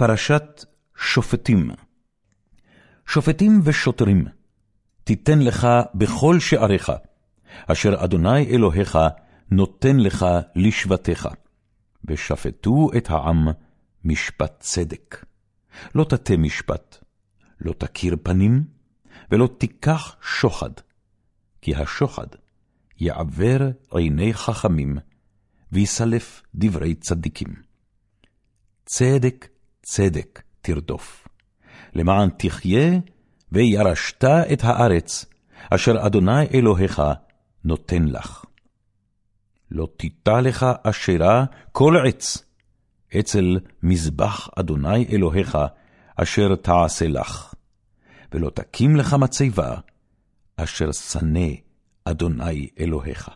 פרשת שופטים שופטים ושוטרים, תיתן לך בכל שעריך, אשר אדוני אלוהיך נותן לך לשבטיך, ושפטו את העם משפט צדק. לא תטה משפט, לא תכיר פנים, ולא תיקח שוחד, כי השוחד יעבר עיני חכמים, ויסלף דברי צדיקים. צדק צדק תרדוף, למען תחיה וירשת את הארץ, אשר אדוני אלוהיך נותן לך. לא תיטע לך אשרה כל עץ, אצל מזבח אדוני אלוהיך, אשר תעשה לך, ולא תקים לך מצבה, אשר שנא אדוני אלוהיך.